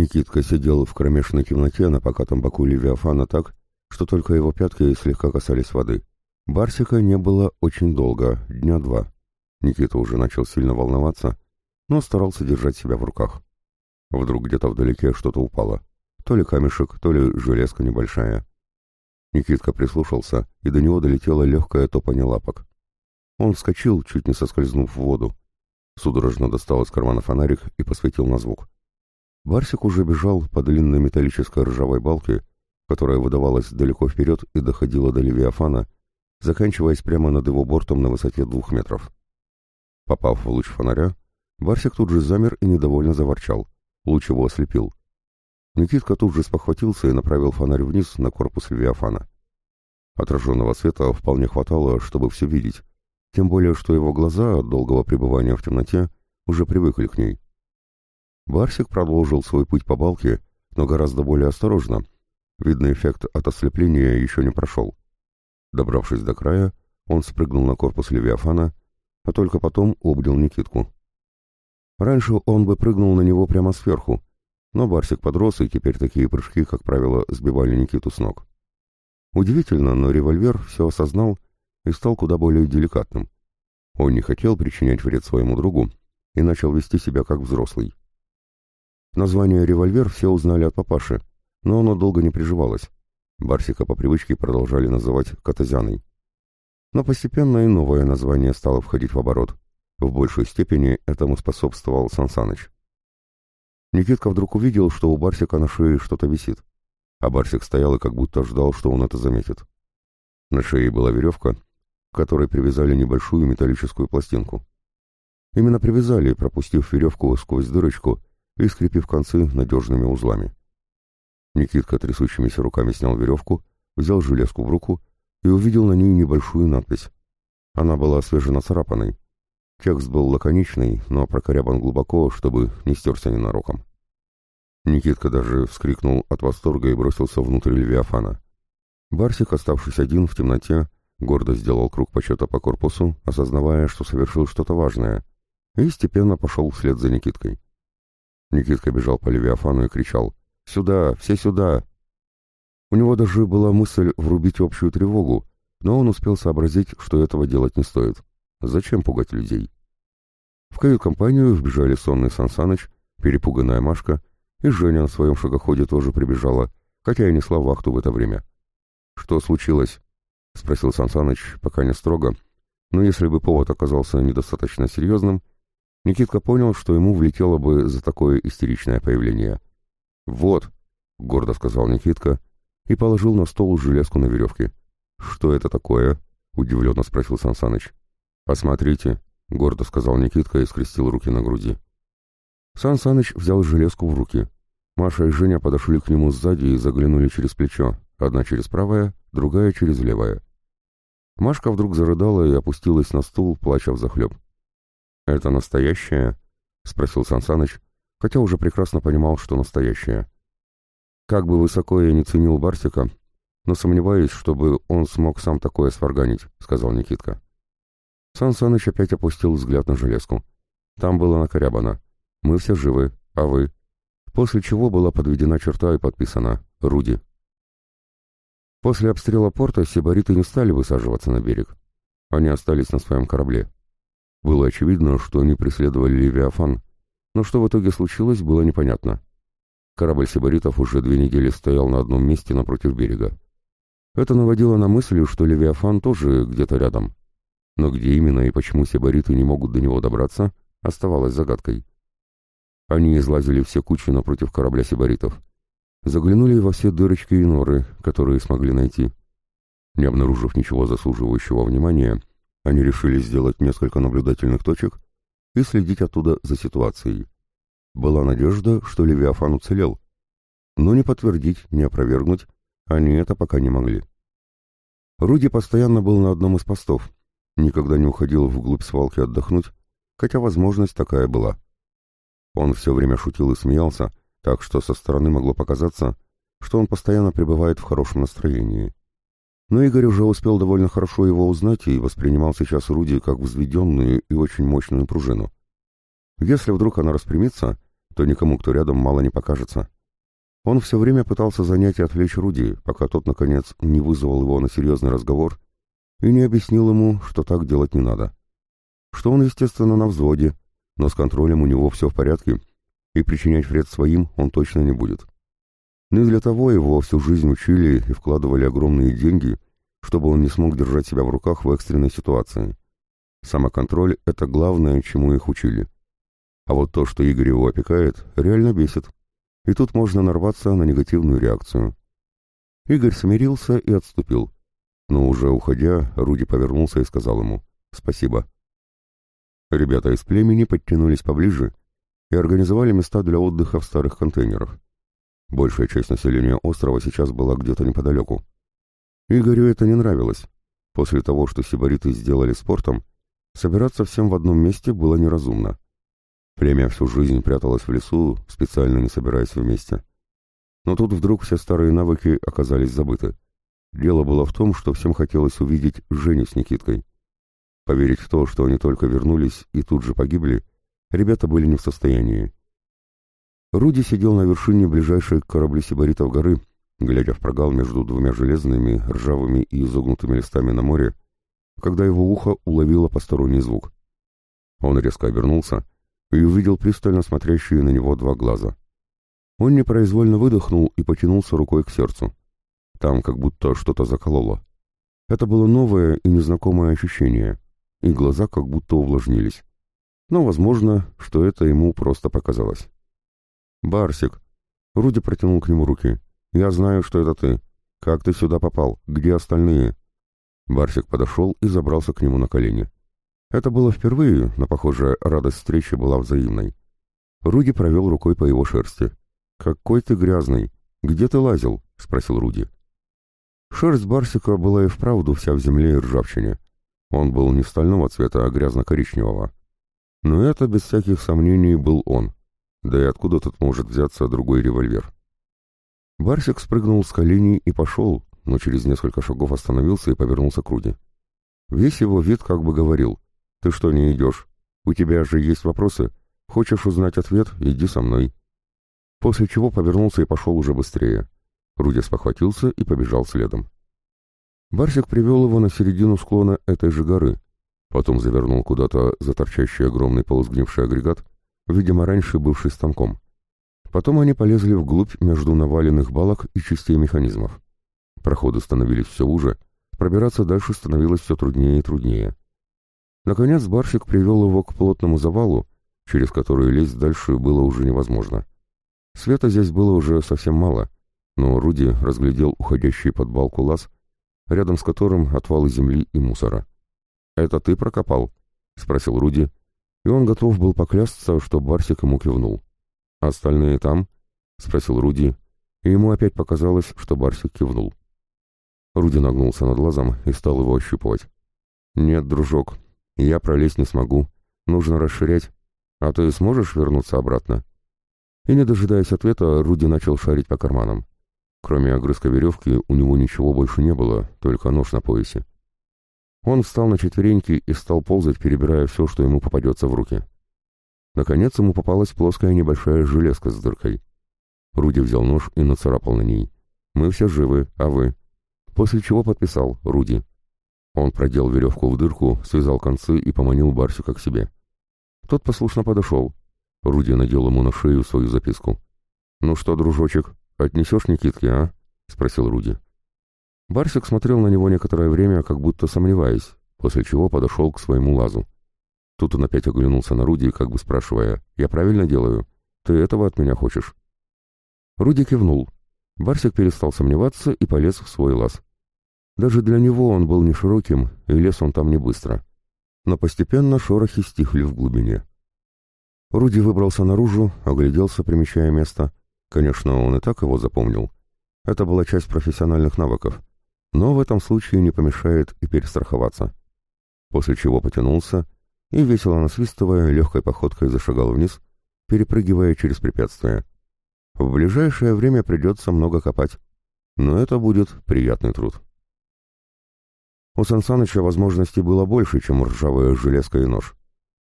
Никитка сидел в кромешной темноте на покатом боку Левиафана так, что только его пятки слегка касались воды. Барсика не было очень долго, дня два. Никита уже начал сильно волноваться, но старался держать себя в руках. Вдруг где-то вдалеке что-то упало. То ли камешек, то ли железка небольшая. Никитка прислушался, и до него долетело легкое топание лапок. Он вскочил, чуть не соскользнув в воду. Судорожно достал из кармана фонарик и посветил на звук. Барсик уже бежал по длинной металлической ржавой балке, которая выдавалась далеко вперед и доходила до Левиафана, заканчиваясь прямо над его бортом на высоте двух метров. Попав в луч фонаря, Барсик тут же замер и недовольно заворчал. Луч его ослепил. Никитка тут же спохватился и направил фонарь вниз на корпус Левиафана. Отраженного света вполне хватало, чтобы все видеть, тем более, что его глаза от долгого пребывания в темноте уже привыкли к ней. Барсик продолжил свой путь по балке, но гораздо более осторожно. Видный эффект от ослепления еще не прошел. Добравшись до края, он спрыгнул на корпус Левиафана, а только потом обнял Никитку. Раньше он бы прыгнул на него прямо сверху, но Барсик подрос, и теперь такие прыжки, как правило, сбивали Никиту с ног. Удивительно, но револьвер все осознал и стал куда более деликатным. Он не хотел причинять вред своему другу и начал вести себя как взрослый. Название «револьвер» все узнали от папаши, но оно долго не приживалось. Барсика по привычке продолжали называть «катазяной». Но постепенно и новое название стало входить в оборот. В большей степени этому способствовал Сансаныч. Никитка вдруг увидел, что у Барсика на шее что-то висит, а Барсик стоял и как будто ждал, что он это заметит. На шее была веревка, к которой привязали небольшую металлическую пластинку. Именно привязали, пропустив веревку сквозь дырочку и скрепив концы надежными узлами. Никитка трясущимися руками снял веревку, взял железку в руку и увидел на ней небольшую надпись. Она была свеженно царапанной. Текст был лаконичный, но прокорябан глубоко, чтобы не стерся ненароком. Никитка даже вскрикнул от восторга и бросился внутрь Левиафана. Барсик, оставшись один в темноте, гордо сделал круг почета по корпусу, осознавая, что совершил что-то важное, и степенно пошел вслед за Никиткой. Никитка бежал по Левиафану и кричал «Сюда! Все сюда!». У него даже была мысль врубить общую тревогу, но он успел сообразить, что этого делать не стоит. Зачем пугать людей? В кают-компанию вбежали сонный Сансаныч, перепуганная Машка, и Женя на своем шагоходе тоже прибежала, хотя и несла вахту в это время. «Что случилось?» — спросил Сансаныч, пока не строго, но если бы повод оказался недостаточно серьезным, Никитка понял, что ему влетело бы за такое истеричное появление. «Вот», — гордо сказал Никитка, и положил на стол железку на веревке. «Что это такое?» — удивленно спросил Сансаныч. «Посмотрите», — гордо сказал Никитка и скрестил руки на груди. Сан Саныч взял железку в руки. Маша и Женя подошли к нему сзади и заглянули через плечо, одна через правое, другая через левое. Машка вдруг зарыдала и опустилась на стул, плача взахлеб. «Это настоящее?» — спросил Сан Саныч, хотя уже прекрасно понимал, что настоящее. Как бы высоко я не ценил Барсика, но сомневаюсь, чтобы он смог сам такое сварганить, — сказал Никитка. Сан опять опустил взгляд на железку. Там было накорябано. «Мы все живы, а вы?» После чего была подведена черта и подписана «Руди». После обстрела порта сибариты не стали высаживаться на берег. Они остались на своем корабле. Было очевидно, что они преследовали Левиафан, но что в итоге случилось, было непонятно. Корабль сибаритов уже две недели стоял на одном месте напротив берега. Это наводило на мысль, что Левиафан тоже где-то рядом. Но где именно и почему сибариты не могут до него добраться, оставалось загадкой. Они излазили все кучи напротив корабля сибаритов. Заглянули во все дырочки и норы, которые смогли найти. Не обнаружив ничего заслуживающего внимания, они решили сделать несколько наблюдательных точек и следить оттуда за ситуацией. Была надежда, что Левиафан уцелел, но не подтвердить, не опровергнуть они это пока не могли. Руди постоянно был на одном из постов, никогда не уходил вглубь свалки отдохнуть, хотя возможность такая была. Он все время шутил и смеялся, так что со стороны могло показаться, что он постоянно пребывает в хорошем настроении. Но Игорь уже успел довольно хорошо его узнать и воспринимал сейчас Руди как взведенную и очень мощную пружину. Если вдруг она распрямится, то никому, кто рядом, мало не покажется. Он все время пытался занять и отвлечь Руди, пока тот, наконец, не вызвал его на серьезный разговор и не объяснил ему, что так делать не надо. Что он, естественно, на взводе, но с контролем у него все в порядке, и причинять вред своим он точно не будет. Не для того его всю жизнь учили и вкладывали огромные деньги, чтобы он не смог держать себя в руках в экстренной ситуации. Самоконтроль — это главное, чему их учили. А вот то, что Игорь его опекает, реально бесит. И тут можно нарваться на негативную реакцию. Игорь смирился и отступил. Но уже уходя, Руди повернулся и сказал ему «Спасибо». Ребята из племени подтянулись поближе и организовали места для отдыха в старых контейнерах. Большая часть населения острова сейчас была где-то неподалеку. Игорю это не нравилось. После того, что сибариты сделали спортом, собираться всем в одном месте было неразумно. Племя всю жизнь пряталось в лесу, специально не собираясь вместе. Но тут вдруг все старые навыки оказались забыты. Дело было в том, что всем хотелось увидеть Женю с Никиткой. Поверить в то, что они только вернулись и тут же погибли, ребята были не в состоянии. Руди сидел на вершине ближайшей к кораблю сибаритов горы, глядя в прогал между двумя железными, ржавыми и изогнутыми листами на море, когда его ухо уловило посторонний звук. Он резко обернулся и увидел пристально смотрящие на него два глаза. Он непроизвольно выдохнул и потянулся рукой к сердцу. Там как будто что-то закололо. Это было новое и незнакомое ощущение, и глаза как будто увлажнились. Но, возможно, что это ему просто показалось. «Барсик!» Руди протянул к нему руки. «Я знаю, что это ты. Как ты сюда попал? Где остальные?» Барсик подошел и забрался к нему на колени. Это было впервые, но, похоже, радость встречи была взаимной. Руди провел рукой по его шерсти. «Какой ты грязный! Где ты лазил?» — спросил Руди. Шерсть Барсика была и вправду вся в земле и ржавчине. Он был не стального цвета, а грязно-коричневого. Но это, без всяких сомнений, был он. Да и откуда тут может взяться другой револьвер? Барсик спрыгнул с коленей и пошел, но через несколько шагов остановился и повернулся к Руди. Весь его вид как бы говорил, «Ты что, не идешь? У тебя же есть вопросы? Хочешь узнать ответ? Иди со мной». После чего повернулся и пошел уже быстрее. Руди спохватился и побежал следом. Барсик привел его на середину склона этой же горы, потом завернул куда-то за торчащий огромный полусгнивший агрегат, видимо, раньше бывший станком. Потом они полезли вглубь между наваленных балок и частей механизмов. Проходы становились все уже, пробираться дальше становилось все труднее и труднее. Наконец Барсик привел его к плотному завалу, через который лезть дальше было уже невозможно. Света здесь было уже совсем мало, но Руди разглядел уходящий под балку лаз, рядом с которым отвалы земли и мусора. «Это ты прокопал?» — спросил Руди, и он готов был поклясться, что Барсик ему кивнул. «Остальные там?» — спросил Руди, и ему опять показалось, что Барсик кивнул. Руди нагнулся над лазом и стал его ощупывать. «Нет, дружок, я пролезть не смогу. Нужно расширять. А ты сможешь вернуться обратно?» И, не дожидаясь ответа, Руди начал шарить по карманам. Кроме огрызка веревки, у него ничего больше не было, только нож на поясе. Он встал на четвереньки и стал ползать, перебирая все, что ему попадется в руки. Наконец ему попалась плоская небольшая железка с дыркой. Руди взял нож и нацарапал на ней. «Мы все живы, а вы?» После чего подписал «Руди». Он продел веревку в дырку, связал концы и поманил Барсика к себе. Тот послушно подошел. Руди надел ему на шею свою записку. «Ну что, дружочек, отнесешь Никитке, а?» — спросил Руди. Барсик смотрел на него некоторое время, как будто сомневаясь, после чего подошел к своему лазу. Тут он опять оглянулся на Руди, как бы спрашивая, «Я правильно делаю? Ты этого от меня хочешь?» Руди кивнул. Барсик перестал сомневаться и полез в свой лаз. Даже для него он был не широким, и лез он там не быстро. Но постепенно шорохи стихли в глубине. Руди выбрался наружу, огляделся, примечая место. Конечно, он и так его запомнил. Это была часть профессиональных навыков но в этом случае не помешает и перестраховаться. После чего потянулся и, весело насвистывая, легкой походкой зашагал вниз, перепрыгивая через препятствия. В ближайшее время придется много копать, но это будет приятный труд. У Сансаныча возможностей было больше, чем ржавая железка и нож.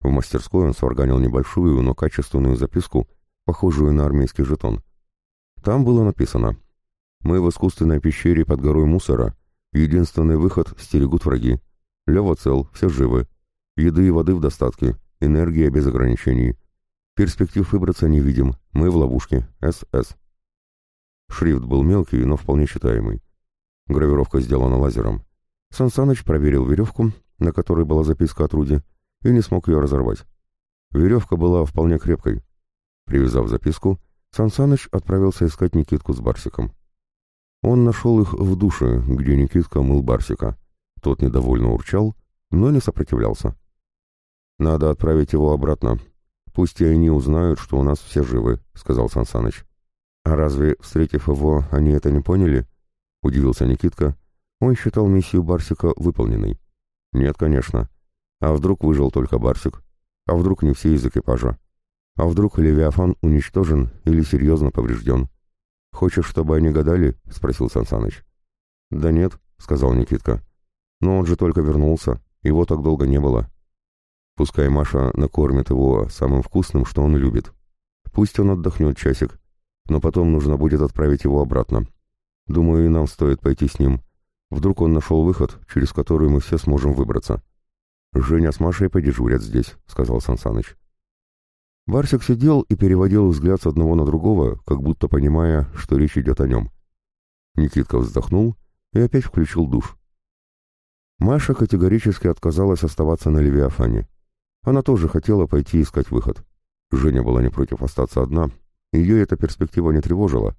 В мастерской он сварганил небольшую, но качественную записку, похожую на армейский жетон. Там было написано «Мы в искусственной пещере под горой мусора. Единственный выход стерегут враги. Лева цел, все живы. Еды и воды в достатке. Энергия без ограничений. Перспектив выбраться не видим. Мы в ловушке. СС». Шрифт был мелкий, но вполне читаемый. Гравировка сделана лазером. Сансаныч проверил веревку, на которой была записка от Руди, и не смог ее разорвать. Веревка была вполне крепкой. Привязав записку, Сансаныч отправился искать Никитку с Барсиком. Он нашел их в душе, где Никитка мыл Барсика. Тот недовольно урчал, но не сопротивлялся. «Надо отправить его обратно. Пусть и они узнают, что у нас все живы», — сказал Сансаныч. «А разве, встретив его, они это не поняли?» — удивился Никитка. Он считал миссию Барсика выполненной. «Нет, конечно. А вдруг выжил только Барсик? А вдруг не все из экипажа? А вдруг Левиафан уничтожен или серьезно поврежден? Хочешь, чтобы они гадали?» — спросил Сансаныч. «Да нет», — сказал Никитка. «Но он же только вернулся. Его так долго не было. Пускай Маша накормит его самым вкусным, что он любит. Пусть он отдохнет часик, но потом нужно будет отправить его обратно. Думаю, и нам стоит пойти с ним. Вдруг он нашел выход, через который мы все сможем выбраться. «Женя с Машей подежурят здесь», — сказал Сансаныч. Барсик сидел и переводил взгляд с одного на другого, как будто понимая, что речь идет о нем. Никитка вздохнул и опять включил душ. Маша категорически отказалась оставаться на Левиафане. Она тоже хотела пойти искать выход. Женя была не против остаться одна, ее эта перспектива не тревожила,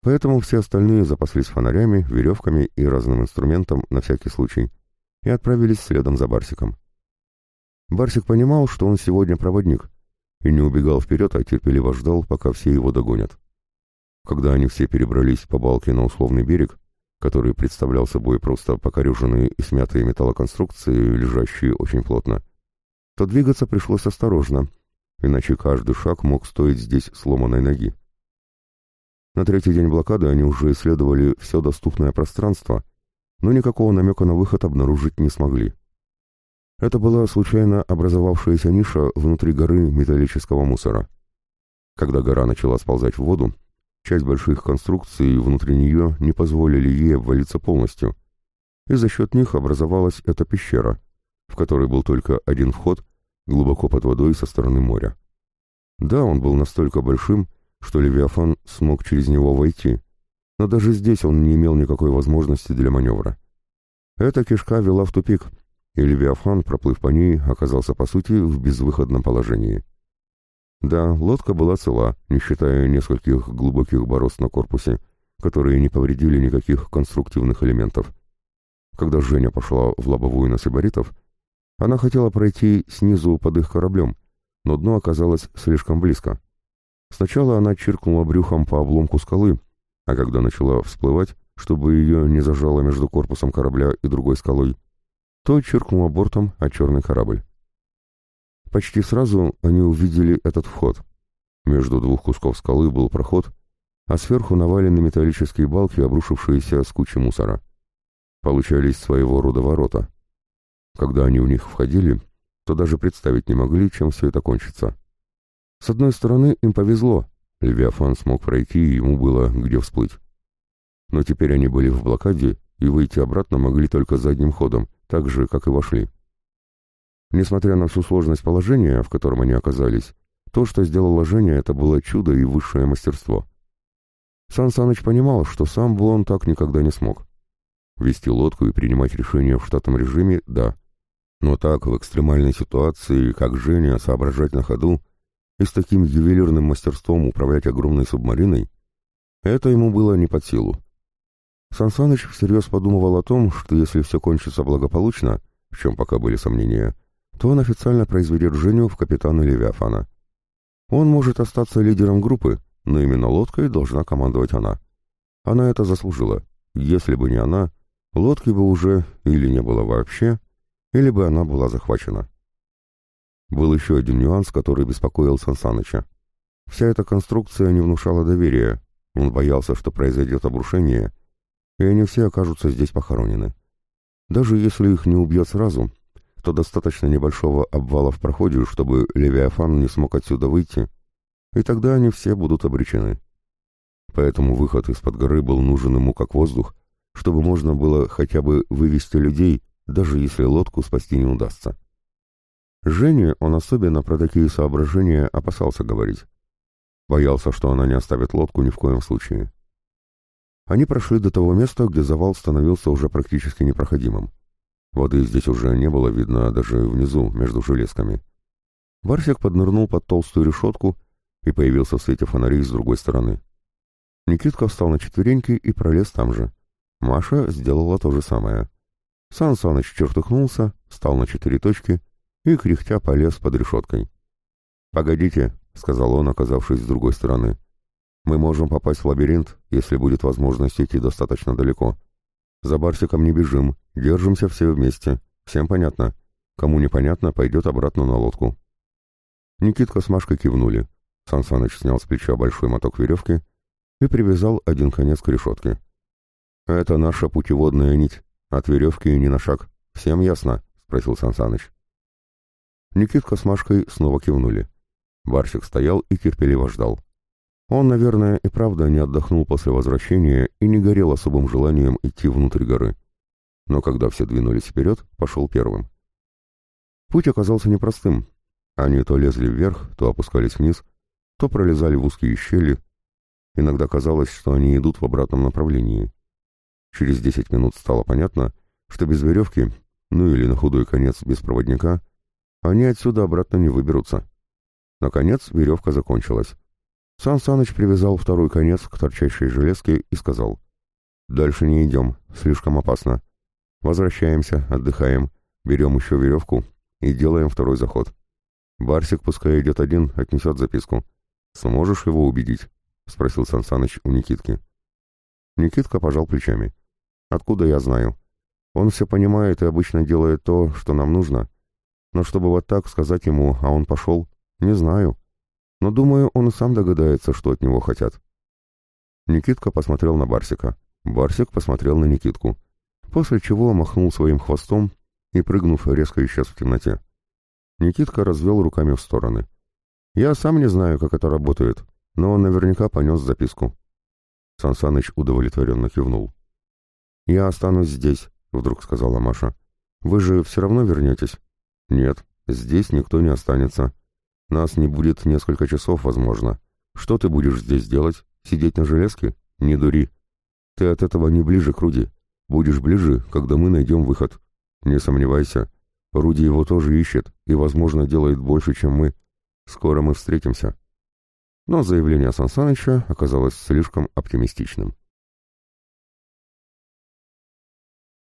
поэтому все остальные запаслись фонарями, веревками и разным инструментом на всякий случай и отправились следом за Барсиком. Барсик понимал, что он сегодня проводник, и не убегал вперед, а терпеливо ждал, пока все его догонят. Когда они все перебрались по балке на условный берег, который представлял собой просто покореженные и смятые металлоконструкции, лежащие очень плотно, то двигаться пришлось осторожно, иначе каждый шаг мог стоить здесь сломанной ноги. На третий день блокады они уже исследовали все доступное пространство, но никакого намека на выход обнаружить не смогли. Это была случайно образовавшаяся ниша внутри горы металлического мусора. Когда гора начала сползать в воду, часть больших конструкций внутри нее не позволили ей обвалиться полностью, и за счет них образовалась эта пещера, в которой был только один вход, глубоко под водой со стороны моря. Да, он был настолько большим, что Левиафан смог через него войти, но даже здесь он не имел никакой возможности для маневра. Эта кишка вела в тупик, и Левиафан, проплыв по ней, оказался по сути в безвыходном положении. Да, лодка была цела, не считая нескольких глубоких борозд на корпусе, которые не повредили никаких конструктивных элементов. Когда Женя пошла в лобовую на сибаритов, она хотела пройти снизу под их кораблем, но дно оказалось слишком близко. Сначала она чиркнула брюхом по обломку скалы, а когда начала всплывать, чтобы ее не зажало между корпусом корабля и другой скалой, то чиркнула бортом о черный корабль. Почти сразу они увидели этот вход. Между двух кусков скалы был проход, а сверху навалены металлические балки, обрушившиеся с кучи мусора. Получались своего рода ворота. Когда они в них входили, то даже представить не могли, чем все это кончится. С одной стороны, им повезло, Левиафан смог пройти, и ему было где всплыть. Но теперь они были в блокаде, и выйти обратно могли только задним ходом, так же, как и вошли. Несмотря на всю сложность положения, в котором они оказались, то, что сделало Женя, это было чудо и высшее мастерство. Сан Саныч понимал, что сам бы он так никогда не смог. Вести лодку и принимать решения в штатном режиме – да. Но так, в экстремальной ситуации, как Женя, соображать на ходу и с таким ювелирным мастерством управлять огромной субмариной, это ему было не под силу. Сансаныч всерьез подумывал о том, что если все кончится благополучно, в чем пока были сомнения, то он официально произведет Женю в капитана Левиафана. Он может остаться лидером группы, но именно лодкой должна командовать она. Она это заслужила. Если бы не она, лодки бы уже или не было вообще, или бы она была захвачена. Был еще один нюанс, который беспокоил Сансаныча. Вся эта конструкция не внушала доверия. Он боялся, что произойдет обрушение, и они все окажутся здесь похоронены. Даже если их не убьет сразу, то достаточно небольшого обвала в проходе, чтобы Левиафан не смог отсюда выйти, и тогда они все будут обречены. Поэтому выход из-под горы был нужен ему как воздух, чтобы можно было хотя бы вывести людей, даже если лодку спасти не удастся. Жене он особенно про такие соображения опасался говорить. Боялся, что она не оставит лодку ни в коем случае. Они прошли до того места, где завал становился уже практически непроходимым. Воды здесь уже не было видно даже внизу, между железками. Барсик поднырнул под толстую решетку и появился в свете фонарей с другой стороны. Никитка встал на четвереньки и пролез там же. Маша сделала то же самое. Сан Саныч чертыхнулся, встал на четыре точки и, кряхтя, полез под решеткой. «Погодите», — сказал он, оказавшись с другой стороны. «Мы можем попасть в лабиринт, если будет возможность идти достаточно далеко. За Барсиком не бежим, держимся все вместе. Всем понятно. Кому непонятно, пойдет обратно на лодку». Никитка с Машкой кивнули. Сан Саныч снял с плеча большой моток веревки и привязал один конец к решетке. «Это наша путеводная нить. От веревки ни на шаг. Всем ясно?» — спросил Сан Саныч. Никитка с Машкой снова кивнули. Барсик стоял и терпеливо ждал. Он, наверное, и правда не отдохнул после возвращения и не горел особым желанием идти внутрь горы. Но когда все двинулись вперед, пошел первым. Путь оказался непростым. Они то лезли вверх, то опускались вниз, то пролезали в узкие щели. Иногда казалось, что они идут в обратном направлении. Через десять минут стало понятно, что без веревки, ну или на худой конец без проводника, они отсюда обратно не выберутся. Наконец веревка закончилась. Сан Саныч привязал второй конец к торчащей железке и сказал, «Дальше не идем, слишком опасно. Возвращаемся, отдыхаем, берем еще веревку и делаем второй заход. Барсик пускай идет один, отнесет записку. «Сможешь его убедить?» — спросил Сансаныч у Никитки. Никитка пожал плечами. «Откуда я знаю? Он все понимает и обычно делает то, что нам нужно. Но чтобы вот так сказать ему, а он пошел, не знаю. Но думаю, он и сам догадается, что от него хотят». Никитка посмотрел на Барсика. Барсик посмотрел на Никитку. После чего махнул своим хвостом и, прыгнув, резко исчез в темноте. Никитка развел руками в стороны. Я сам не знаю, как это работает, но он наверняка понес записку. Сансаныч удовлетворенно кивнул. «Я останусь здесь», — вдруг сказала Маша. «Вы же все равно вернетесь?» «Нет, здесь никто не останется. Нас не будет несколько часов, возможно. Что ты будешь здесь делать? Сидеть на железке? Не дури. Ты от этого не ближе к Руди. Будешь ближе, когда мы найдем выход. Не сомневайся. Руди его тоже ищет и, возможно, делает больше, чем мы. Скоро мы встретимся. Но заявление Сансаныча оказалось слишком оптимистичным.